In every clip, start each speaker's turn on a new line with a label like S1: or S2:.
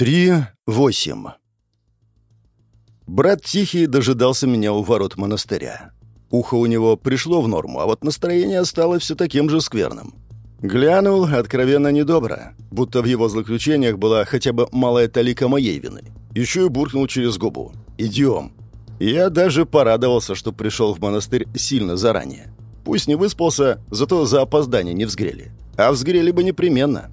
S1: 3.8 Брат Тихий дожидался меня у ворот монастыря. Ухо у него пришло в норму, а вот настроение осталось все таким же скверным. Глянул откровенно недобро, будто в его злоключениях была хотя бы малая талика моей вины. Еще и буркнул через губу. «Идем». Я даже порадовался, что пришел в монастырь сильно заранее. Пусть не выспался, зато за опоздание не взгрели. А взгрели бы непременно.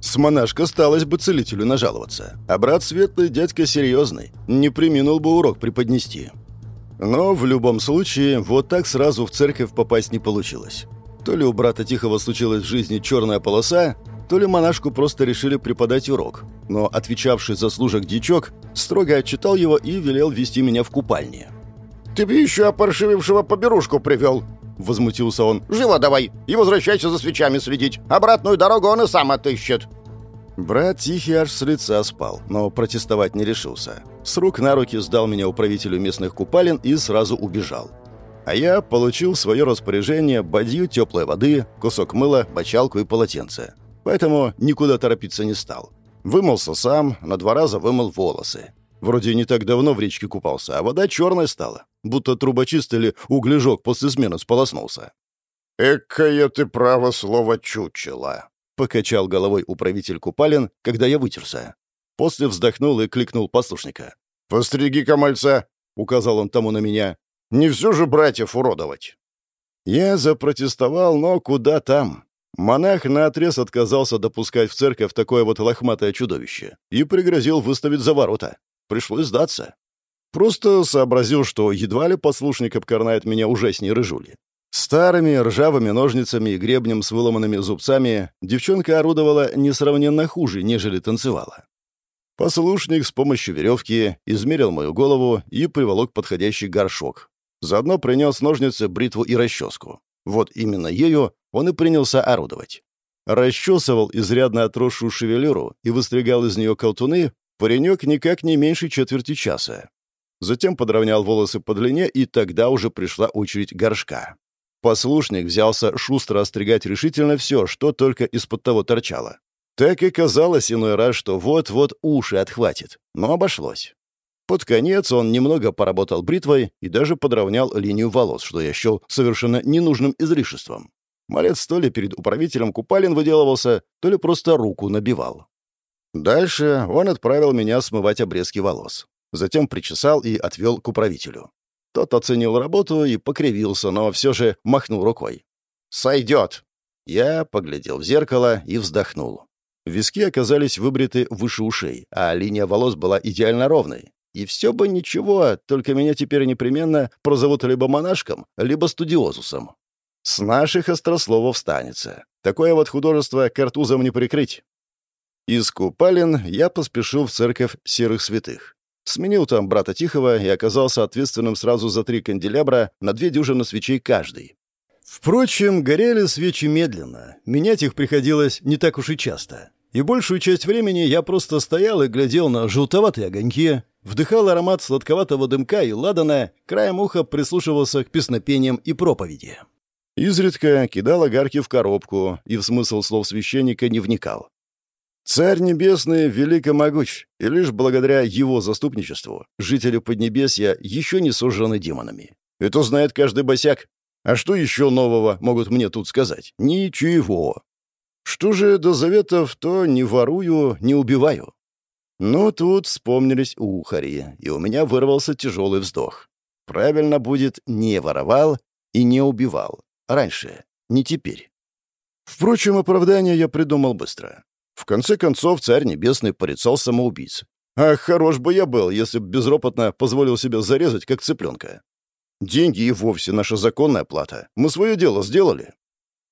S1: С монашка сталось бы целителю нажаловаться. А брат Светлый дядька серьезный, не приминул бы урок преподнести. Но в любом случае, вот так сразу в церковь попасть не получилось. То ли у брата Тихого случилась в жизни черная полоса, то ли монашку просто решили преподать урок. Но отвечавший за служек дичок строго отчитал его и велел вести меня в купальне.
S2: «Ты бы еще опоршивившего поберушку привел!» Возмутился он. «Живо давай и возвращайся за свечами следить. Обратную дорогу он и сам отыщет».
S1: Брат Тихий аж с лица спал, но протестовать не решился. С рук на руки сдал меня управителю местных купалин и сразу убежал. А я получил свое распоряжение бадью теплой воды, кусок мыла, бочалку и полотенце. Поэтому никуда торопиться не стал. Вымылся сам, на два раза вымыл волосы. Вроде не так давно в речке купался, а вода черная стала. Будто трубочист или углежок после смены сполоснулся.
S2: «Экое ты право слово чучело!» — покачал головой управитель Купалин, когда я вытерся.
S1: После вздохнул и кликнул послушника.
S2: «Постриги-ка мальца!» — указал он тому на меня. «Не все же братьев уродовать!»
S1: Я запротестовал, но куда там? Монах наотрез отказался допускать в церковь такое вот лохматое чудовище и пригрозил выставить за ворота. Пришлось сдаться. Просто сообразил, что едва ли послушник обкорнает меня ужаснее рыжули. Старыми ржавыми ножницами и гребнем с выломанными зубцами девчонка орудовала несравненно хуже, нежели танцевала. Послушник с помощью веревки измерил мою голову и приволок подходящий горшок. Заодно принес ножницы, бритву и расческу. Вот именно ею он и принялся орудовать. Расчесывал изрядно отросшую шевелюру и выстригал из нее колтуны, Паренек никак не меньше четверти часа. Затем подровнял волосы по длине, и тогда уже пришла очередь горшка. Послушник взялся шустро остригать решительно все, что только из-под того торчало. Так и казалось иной раз, что вот-вот уши отхватит, но обошлось. Под конец он немного поработал бритвой и даже подровнял линию волос, что я счел совершенно ненужным излишеством. Малец то ли перед управителем купалин выделывался, то ли просто руку набивал. Дальше он отправил меня смывать обрезки волос. Затем причесал и отвел к управителю. Тот оценил работу и покривился, но все же махнул рукой. «Сойдет!» Я поглядел в зеркало и вздохнул. Виски оказались выбриты выше ушей, а линия волос была идеально ровной. И все бы ничего, только меня теперь непременно прозовут либо монашком, либо студиозусом. С наших острословов станется. Такое вот художество картузом не прикрыть. Из Купалин я поспешил в церковь серых святых. Сменил там брата Тихого и оказался ответственным сразу за три канделябра на две дюжины свечей каждый. Впрочем, горели свечи медленно. Менять их приходилось не так уж и часто. И большую часть времени я просто стоял и глядел на желтоватые огоньки, вдыхал аромат сладковатого дымка и ладана, краем уха прислушивался к песнопениям и проповеди. Изредка кидал огарки в коробку и в смысл слов священника не вникал. Царь Небесный велико могуч, и лишь благодаря его заступничеству жители Поднебесья еще не сожжены демонами. Это знает каждый босяк. А что еще нового могут мне тут сказать? Ничего. Что же до заветов, то не ворую, не убиваю. Но тут вспомнились ухари, и у меня вырвался тяжелый вздох. Правильно будет «не воровал» и «не убивал». Раньше, не теперь. Впрочем, оправдание я придумал быстро. В конце концов, царь небесный порицал самоубийц. Ах, хорош бы я был, если бы безропотно позволил себе зарезать, как цыпленка. Деньги и вовсе наша законная плата. Мы свое дело сделали.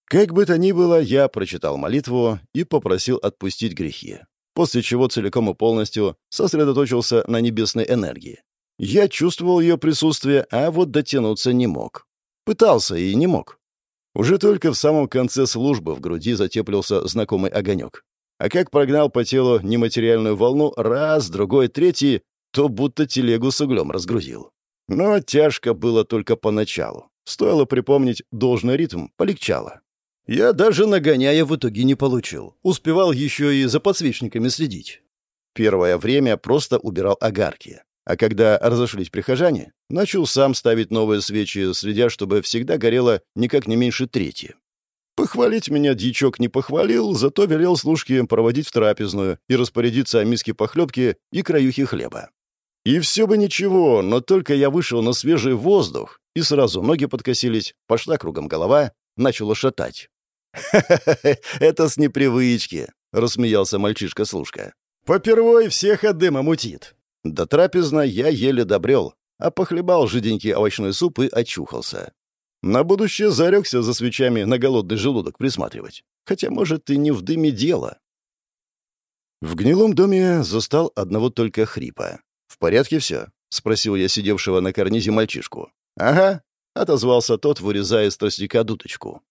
S1: Как бы то ни было, я прочитал молитву и попросил отпустить грехи, после чего целиком и полностью сосредоточился на небесной энергии. Я чувствовал ее присутствие, а вот дотянуться не мог. Пытался и не мог. Уже только в самом конце службы в груди затеплился знакомый огонек. А как прогнал по телу нематериальную волну раз, другой, третий, то будто телегу с углем разгрузил. Но тяжко было только поначалу. Стоило припомнить должный ритм, полегчало. Я даже нагоняя в итоге не получил. Успевал еще и за подсвечниками следить. Первое время просто убирал огарки. А когда разошлись прихожане, начал сам ставить новые свечи, следя, чтобы всегда горело никак не меньше трети. Похвалить меня дьячок не похвалил, зато велел служке проводить в трапезную и распорядиться о миске похлебки и краюхе хлеба. И все бы ничего, но только я вышел на свежий воздух, и сразу ноги подкосились, пошла кругом голова, начала шатать. «Ха-ха-ха, это с непривычки», — рассмеялся мальчишка-служка. «Попервой всех от дыма мутит». До трапезна я еле добрел, а похлебал жиденький овощной суп и очухался. На будущее зарекся за свечами на голодный желудок присматривать. Хотя, может, и не в дыме дело. В гнилом доме застал одного только хрипа. «В порядке все?» — спросил я сидевшего на карнизе мальчишку. «Ага», — отозвался тот, вырезая из тростника дудочку.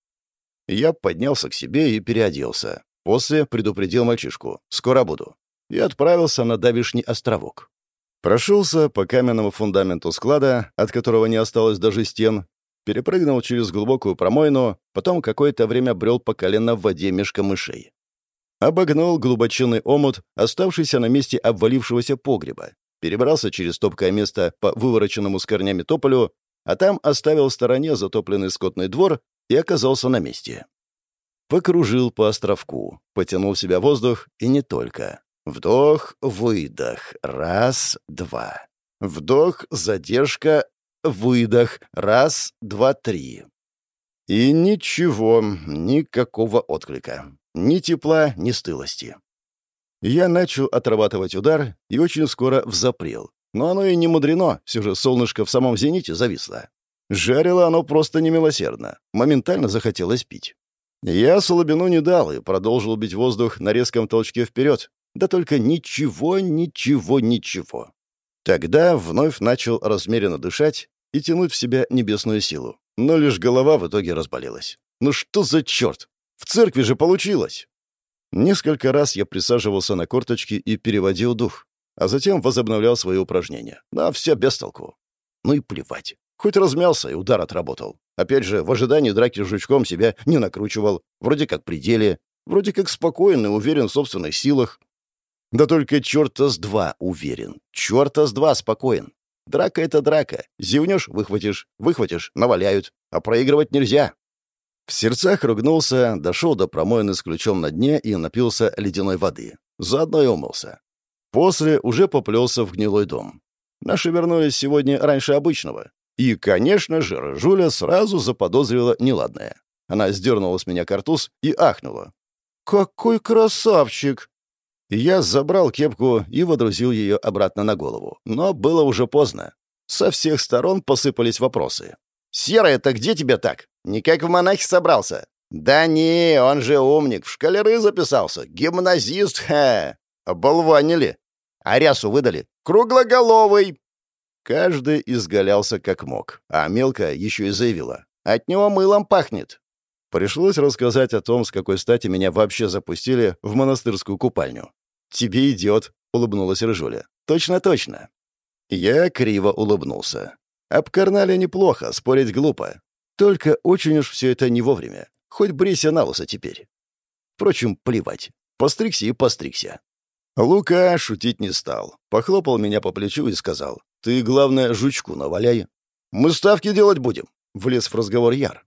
S1: Я поднялся к себе и переоделся. После предупредил мальчишку. «Скоро буду». И отправился на давишний островок. Прошелся по каменному фундаменту склада, от которого не осталось даже стен, перепрыгнул через глубокую промойну, потом какое-то время брел по колено в воде меж камышей. Обогнул глубоченный омут, оставшийся на месте обвалившегося погреба, перебрался через топкое место по вывороченному с корнями тополю, а там оставил в стороне затопленный скотный двор и оказался на месте. Покружил по островку, потянул в себя воздух и не только. Вдох, выдох. Раз, два. Вдох, задержка, выдох. Раз, два, три. И ничего, никакого отклика. Ни тепла, ни стылости. Я начал отрабатывать удар и очень скоро взапрел. Но оно и не мудрено, все же солнышко в самом зените зависло. Жарило оно просто немилосердно. Моментально захотелось пить. Я слабину не дал и продолжил бить воздух на резком толчке вперед. Да только ничего, ничего, ничего. Тогда вновь начал размеренно дышать и тянуть в себя небесную силу. Но лишь голова в итоге разболелась. Ну что за черт? В церкви же получилось! Несколько раз я присаживался на корточки и переводил дух, а затем возобновлял свои упражнения. Но все без толку. Ну и плевать. Хоть размялся и удар отработал. Опять же, в ожидании драки с жучком себя не накручивал. Вроде как при деле. Вроде как спокойно, уверен в собственных силах. Да только черта с два уверен. Черта с два спокоен. Драка — это драка. Зевнешь — выхватишь. Выхватишь — наваляют. А проигрывать нельзя. В сердцах ругнулся, дошел до промоины с ключом на дне и напился ледяной воды. Заодно и умылся. После уже поплелся в гнилой дом. Наши вернулись сегодня раньше обычного. И, конечно же, Рыжуля сразу заподозрила неладное. Она сдернула с меня картуз и ахнула. «Какой красавчик!» Я забрал кепку и водрузил ее обратно на голову. Но было уже поздно. Со всех сторон посыпались вопросы. «Серый, это где тебя так? Никак в монахи собрался?» «Да не, он же умник, в шкалеры записался, гимназист, ха! Оболванили. А рясу выдали. Круглоголовый!» Каждый изгалялся как мог, а мелко еще и заявила. «От него мылом пахнет!» Пришлось рассказать о том, с какой стати меня вообще запустили в монастырскую купальню. «Тебе идет», — улыбнулась Рыжуля. «Точно, точно». Я криво улыбнулся. Обкарнали неплохо, спорить глупо. Только очень уж все это не вовремя. Хоть брейся на лысо теперь. Впрочем, плевать. Постригся и постригся. Лука шутить не стал. Похлопал меня по плечу и сказал. «Ты, главное, жучку наваляй. Мы ставки делать будем», — влез в разговор Яр.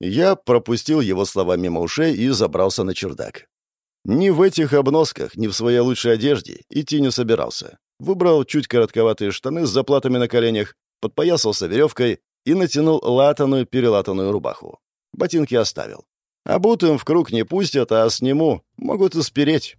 S1: Я пропустил его слова мимо ушей и забрался на чердак. Ни в этих обносках, ни в своей лучшей одежде идти не собирался. Выбрал чуть коротковатые штаны с заплатами на коленях, подпоясался веревкой и натянул латаную перелатанную рубаху. Ботинки оставил. Обутым в круг не пустят, а сниму. Могут и спереть.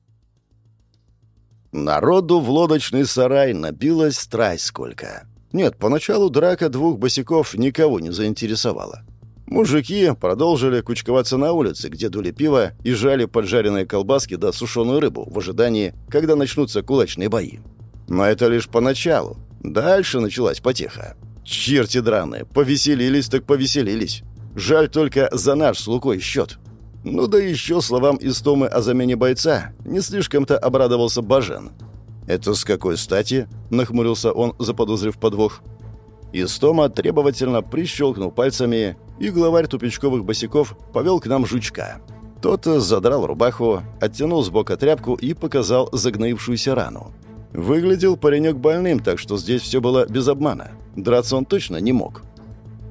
S1: Народу в лодочный сарай набилось страсть сколько. Нет, поначалу драка двух босиков никого не заинтересовала. Мужики продолжили кучковаться на улице, где дули пиво и жали поджаренные колбаски да сушеную рыбу в ожидании, когда начнутся кулачные бои. Но это лишь поначалу. Дальше началась потеха. Черти драные, повеселились так повеселились. Жаль только за наш с Лукой счет. Ну да еще словам Истомы о замене бойца не слишком-то обрадовался Бажен. «Это с какой стати?» — нахмурился он, заподозрив подвох. Истома требовательно прищелкнул пальцами, и главарь тупичковых босиков повел к нам жучка. Тот задрал рубаху, оттянул с бока тряпку и показал загноившуюся рану. Выглядел паренек больным, так что здесь все было без обмана. Драться он точно не мог.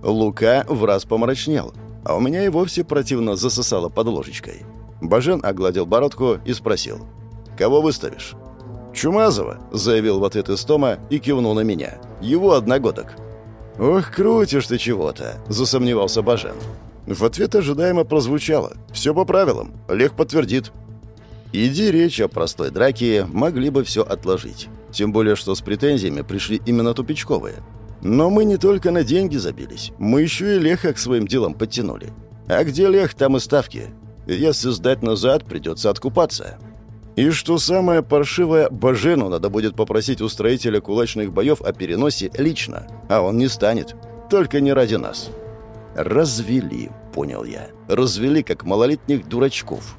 S1: Лука в раз помрачнел, а у меня и вовсе противно засосало под ложечкой. Бажен огладил бородку и спросил. «Кого выставишь?» «Чумазова», — заявил в ответ Истома и кивнул на меня. «Его одногодок». «Ох, крутишь ты чего-то», — засомневался Бажен. В ответ ожидаемо прозвучало. «Все по правилам. Олег подтвердит». Иди речь о простой драке, могли бы все отложить. Тем более, что с претензиями пришли именно тупичковые. Но мы не только на деньги забились, мы еще и Леха к своим делам подтянули. А где Лех, там и ставки. Если сдать назад, придется откупаться. И что самое паршивое, Бажену надо будет попросить у строителя кулачных боев о переносе лично, а он не станет. Только не ради нас. Развели, понял я. Развели, как малолетних дурачков.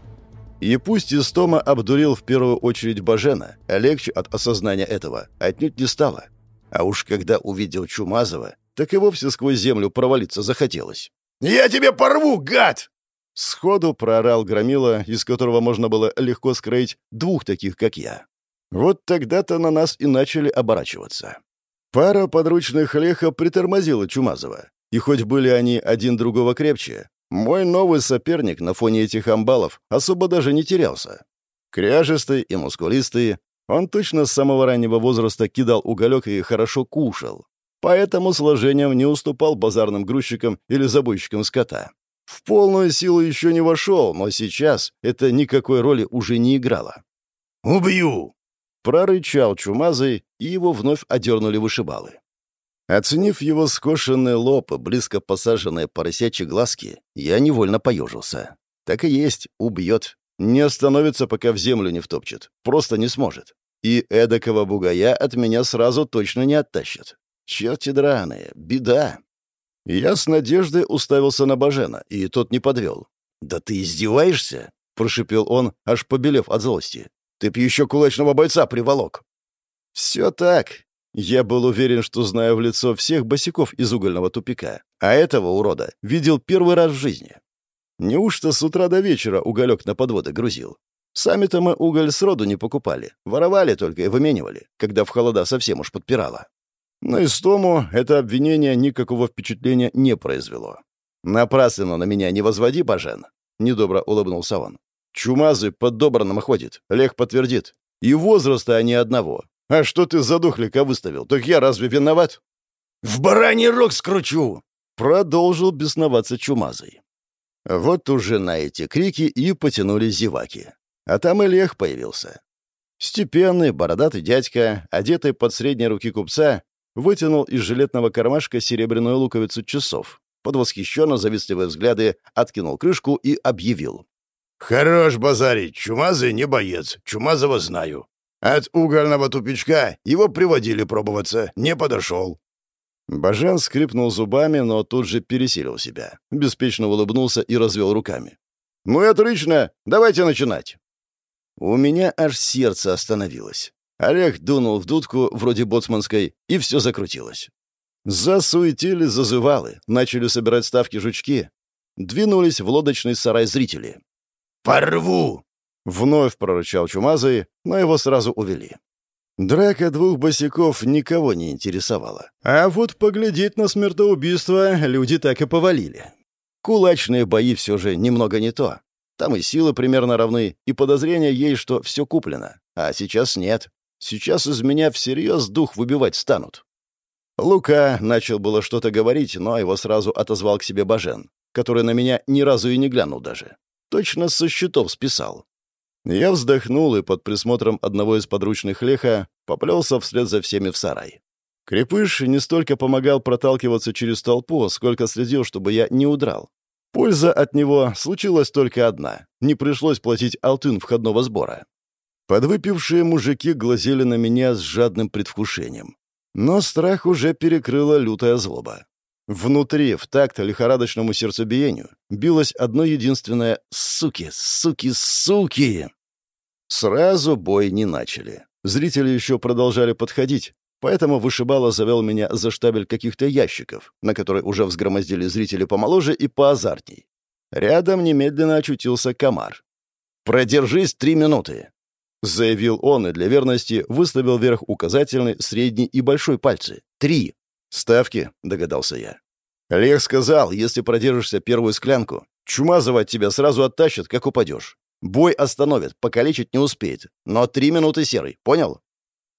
S1: И пусть Истома обдурил в первую очередь Бажена, а легче от осознания этого отнюдь не стало. А уж когда увидел Чумазова, так и вовсе сквозь землю провалиться захотелось.
S2: «Я тебе порву, гад!»
S1: Сходу проорал Громила, из которого можно было легко скроить двух таких, как я. Вот тогда-то на нас и начали оборачиваться. Пара подручных Леха притормозила Чумазова. И хоть были они один другого крепче, мой новый соперник на фоне этих амбалов особо даже не терялся. Кряжистый и мускулистый, он точно с самого раннего возраста кидал уголек и хорошо кушал. Поэтому сложением не уступал базарным грузчикам или забойщикам скота. В полную силу еще не вошел, но сейчас это никакой роли уже не играло.
S2: «Убью!»
S1: — прорычал чумазый, и его вновь одернули вышибалы. Оценив его скошенный лоб и близко посаженные поросячьи глазки, я невольно поежился. Так и есть, убьет. Не остановится, пока в землю не втопчет. Просто не сможет. И эдакого бугая от меня сразу точно не оттащат. Черти драные, беда. Я с надеждой уставился на Бажена, и тот не подвел. «Да ты издеваешься?» — прошипел он, аж побелев от злости. «Ты б еще кулачного бойца приволок!» «Все так. Я был уверен, что знаю в лицо всех босиков из угольного тупика, а этого урода видел первый раз в жизни. Неужто с утра до вечера уголек на подводы грузил? Сами-то мы уголь сроду не покупали, воровали только и выменивали, когда в холода совсем уж подпирало. Но Истому это обвинение никакого впечатления не произвело. «Напрасленно на меня не возводи, Бажен!» — недобро улыбнулся он. «Чумазы под добраном ходит, Лех подтвердит. И возраста они одного. А что ты задохлика выставил? Так я разве виноват?»
S2: «В бараний рог скручу!»
S1: — продолжил бесноваться Чумазый. Вот уже на эти крики и потянули зеваки. А там и Лех появился. Степенный, бородатый дядька, одетый под средней руки купца, вытянул из жилетного кармашка серебряную луковицу часов, под восхищенно завистливые взгляды откинул крышку и объявил.
S2: «Хорош базарить, Чумазый не боец, Чумазова знаю. От угольного тупичка его приводили пробоваться, не подошел».
S1: Бажан скрипнул зубами, но тут же пересилил себя. Беспечно улыбнулся и развел руками. «Ну и отлично! Давайте начинать!» У меня аж сердце остановилось. Олег дунул в дудку, вроде боцманской, и все закрутилось. Засуетили зазывалы, начали собирать ставки жучки. Двинулись в лодочный сарай зрители.
S2: «Порву!»
S1: — вновь прорычал Чумазый, но его сразу увели. Драка двух босиков никого не интересовала. А вот поглядеть на смертоубийство люди так и повалили. Кулачные бои все же немного не то. Там и силы примерно равны, и подозрения есть, что все куплено. А сейчас нет. Сейчас из меня всерьез дух выбивать станут. Лука начал было что-то говорить, но его сразу отозвал к себе Бажен, который на меня ни разу и не глянул даже. Точно со счетов списал. Я вздохнул и под присмотром одного из подручных леха поплелся вслед за всеми в сарай. Крепыш не столько помогал проталкиваться через толпу, сколько следил, чтобы я не удрал. Польза от него случилась только одна. Не пришлось платить алтын входного сбора. Подвыпившие мужики глазели на меня с жадным предвкушением. Но страх уже перекрыла лютая злоба. Внутри, в такт лихорадочному сердцебиению, билось одно единственное «суки, суки, суки!». Сразу бой не начали. Зрители еще продолжали подходить, поэтому вышибало завел меня за штабель каких-то ящиков, на которые уже взгромоздили зрители помоложе и поазартней. Рядом немедленно очутился комар. «Продержись три минуты», — заявил он и для верности выставил вверх указательный, средний и большой пальцы. «Три». «Ставки», — догадался я. Лех сказал, если продержишься первую склянку, Чумазова тебя сразу оттащит, как упадешь. Бой остановит, покалечить не успеет. Но три минуты серый, понял?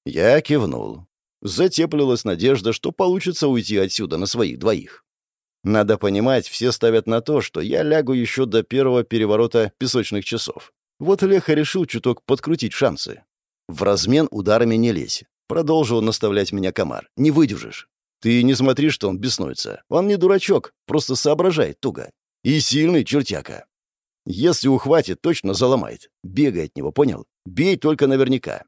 S1: Я кивнул. Затеплилась надежда, что получится уйти отсюда на своих двоих. Надо понимать, все ставят на то, что я лягу еще до первого переворота песочных часов. Вот Леха решил чуток подкрутить шансы. В размен ударами не лезь. Продолжил наставлять меня комар. Не выдержишь. Ты не смотри, что он беснуется. Он не дурачок, просто соображает туго. И сильный чертяка. Если ухватит, точно заломает. Бегай от него, понял? Бей только наверняка.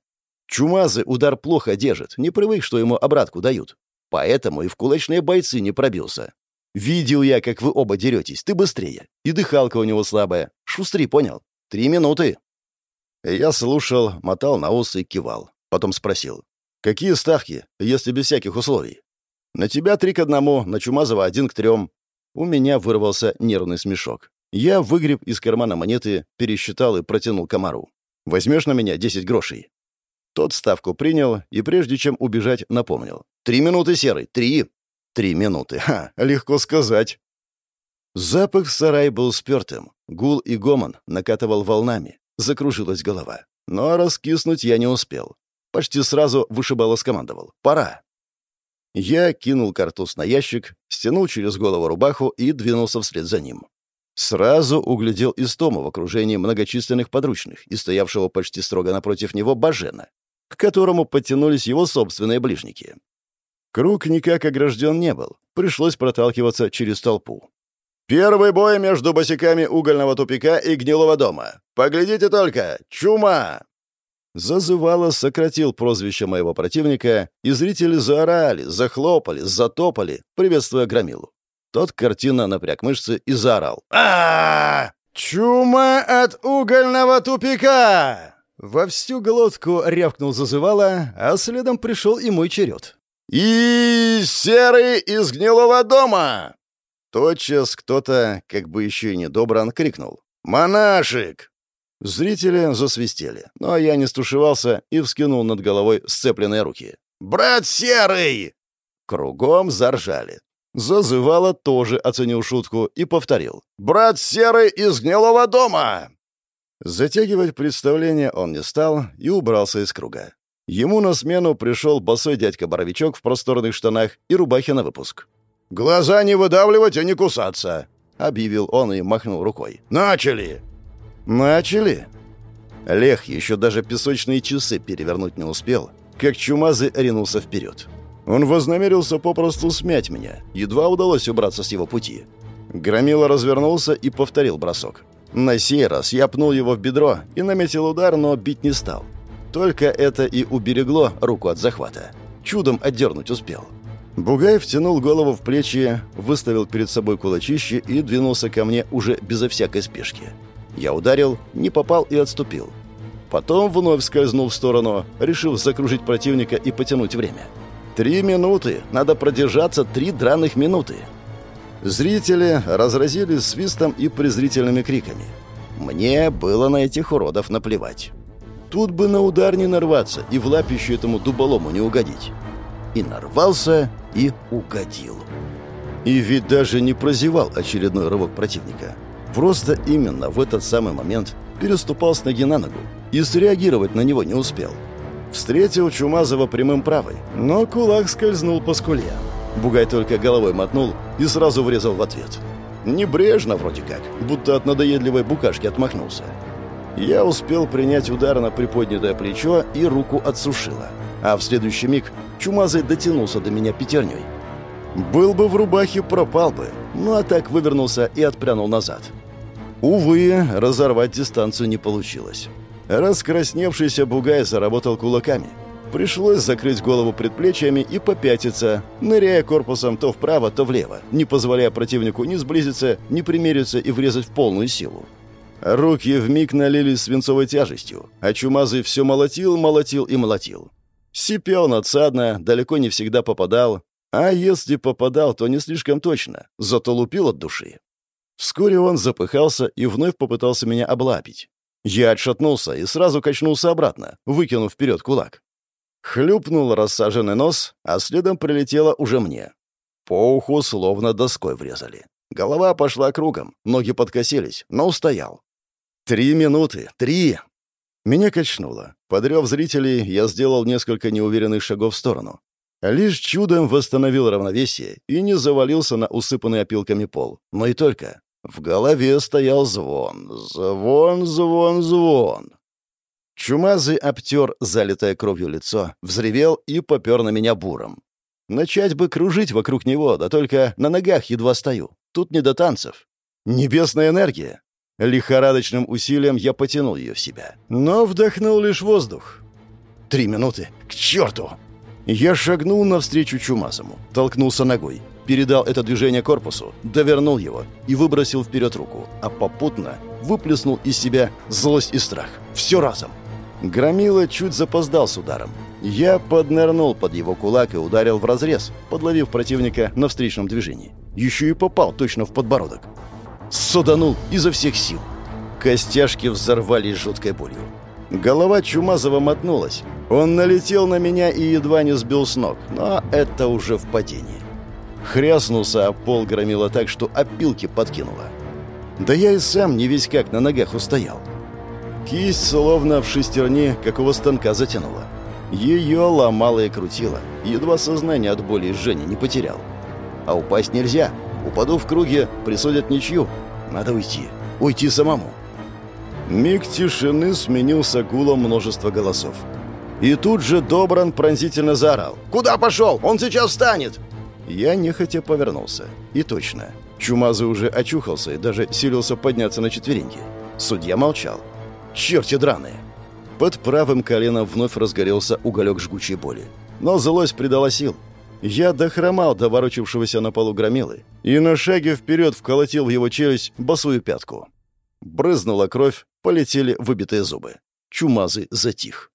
S1: Чумазы удар плохо держит, не привык, что ему обратку дают. Поэтому и в кулачные бойцы не пробился. Видел я, как вы оба деретесь. Ты быстрее. И дыхалка у него слабая. Шустри, понял? Три минуты. Я слушал, мотал на усы и кивал. Потом спросил. «Какие ставки, если без всяких условий?» «На тебя три к одному, на Чумазова один к трем. У меня вырвался нервный смешок. Я выгреб из кармана монеты, пересчитал и протянул комару. «Возьмешь на меня десять грошей?» Тот ставку принял и, прежде чем убежать, напомнил. «Три минуты, Серый, три!» «Три минуты, ха, легко сказать!» Запах в сарае был спертым. Гул и гомон накатывал волнами. Закружилась голова. Но раскиснуть я не успел. Почти сразу вышибало скомандовал. «Пора!» Я кинул картуз на ящик, стянул через голову рубаху и двинулся вслед за ним. Сразу углядел Истома в окружении многочисленных подручных и стоявшего почти строго напротив него Бажена, к которому подтянулись его собственные ближники. Круг никак огражден не был, пришлось проталкиваться через толпу. «Первый бой между босиками угольного тупика и гнилого дома. Поглядите только! Чума!» Зазывало сократил прозвище моего противника, и зрители заорали, захлопали, затопали, приветствуя Громилу. Тот картина напряг мышцы и заорал. а Чума от угольного тупика!» Во всю глотку рявкнул зазывало, а следом пришел и мой черед. «И серый из гнилого дома!» Тотчас кто-то, как бы еще и недобран, крикнул. «Монашик!» Зрители засвистели, но я не стушевался и вскинул над головой сцепленные руки. «Брат Серый!» Кругом заржали. Зазывало тоже оценил шутку и повторил. «Брат Серый из гнилого дома!» Затягивать представление он не стал и убрался из круга. Ему на смену пришел босой дядька-боровичок в просторных штанах и рубахе на выпуск. «Глаза не выдавливать, а не кусаться!» — объявил он и махнул рукой. «Начали!» «Начали!» Лех еще даже песочные часы перевернуть не успел, как чумазый ринулся вперед. Он вознамерился попросту смять меня. Едва удалось убраться с его пути. Громила развернулся и повторил бросок. На сей раз я пнул его в бедро и наметил удар, но бить не стал. Только это и уберегло руку от захвата. Чудом отдернуть успел. Бугай втянул голову в плечи, выставил перед собой кулачище и двинулся ко мне уже безо всякой спешки. Я ударил, не попал и отступил. Потом вновь скользнул в сторону, решив закружить противника и потянуть время. Три минуты. Надо продержаться три драных минуты. Зрители разразились свистом и презрительными криками. Мне было на этих уродов наплевать. Тут бы на удар не нарваться и в лапищу этому дуболому не угодить. И нарвался, и угодил. И ведь даже не прозевал очередной рывок противника. Просто именно в этот самый момент переступал с ноги на ногу и среагировать на него не успел. Встретил Чумазова прямым правой, но кулак скользнул по скуле. Бугай только головой мотнул и сразу врезал в ответ. Небрежно вроде как, будто от надоедливой букашки отмахнулся. Я успел принять удар на приподнятое плечо и руку отсушило. А в следующий миг Чумазый дотянулся до меня пятерней. Был бы в рубахе, пропал бы. Ну а так вывернулся и отпрянул назад. Увы, разорвать дистанцию не получилось. Раскрасневшийся бугай заработал кулаками. Пришлось закрыть голову предплечьями и попятиться, ныряя корпусом то вправо, то влево, не позволяя противнику ни сблизиться, ни примериться и врезать в полную силу. Руки вмиг налились свинцовой тяжестью, а Чумазый все молотил, молотил и молотил. Сипел надсадно, далеко не всегда попадал, а если попадал, то не слишком точно, зато лупил от души. Вскоре он запыхался и вновь попытался меня облапить. Я отшатнулся и сразу качнулся обратно, выкинув вперед кулак. Хлюпнул рассаженный нос, а следом прилетело уже мне. По уху словно доской врезали. Голова пошла кругом, ноги подкосились, но устоял. Три минуты, три! Меня качнуло. Подрев зрителей, я сделал несколько неуверенных шагов в сторону. Лишь чудом восстановил равновесие и не завалился на усыпанный опилками пол. Но и только. В голове стоял звон. Звон, звон, звон. Чумазый обтер, залитое кровью лицо, взревел и попер на меня буром. Начать бы кружить вокруг него, да только на ногах едва стою. Тут не до танцев. Небесная энергия. Лихорадочным усилием я потянул ее в себя. Но вдохнул лишь воздух. Три минуты. К черту! Я шагнул навстречу Чумазому, толкнулся ногой, передал это движение корпусу, довернул его и выбросил вперед руку, а попутно выплеснул из себя злость и страх. Все разом. Громила чуть запоздал с ударом. Я поднырнул под его кулак и ударил в разрез, подловив противника на встречном движении. Еще и попал точно в подбородок. Суданул изо всех сил. Костяшки взорвались жуткой болью. Голова Чумазова мотнулась. Он налетел на меня и едва не сбил с ног, но это уже в падении. Хряснулся, а пол громило так, что опилки подкинуло. Да я и сам не весь как на ногах устоял. Кисть словно в шестерне какого станка затянула. Ее ломало и крутило. Едва сознание от боли и жжения не потерял. А упасть нельзя. Упаду в круге, присудят ничью. Надо уйти. Уйти самому. Миг тишины сменился гулом множества голосов. И тут же Добран пронзительно заорал. «Куда пошел? Он сейчас встанет!» Я нехотя повернулся. И точно. Чумазый уже очухался и даже силился подняться на четвереньки. Судья молчал. «Черти драные!» Под правым коленом вновь разгорелся уголек жгучей боли. Но злость придала сил. Я дохромал до ворочавшегося на полу громилы и на шаге вперед вколотил в его челюсть босую пятку. Брызнула кровь, полетели выбитые зубы. Чумазый затих.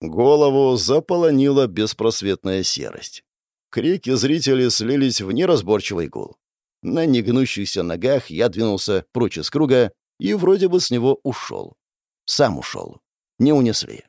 S1: Голову заполонила беспросветная серость. Крики зрителей слились в неразборчивый гул. На негнущихся ногах я двинулся прочь из круга и вроде бы с него ушел. Сам ушел. Не унесли.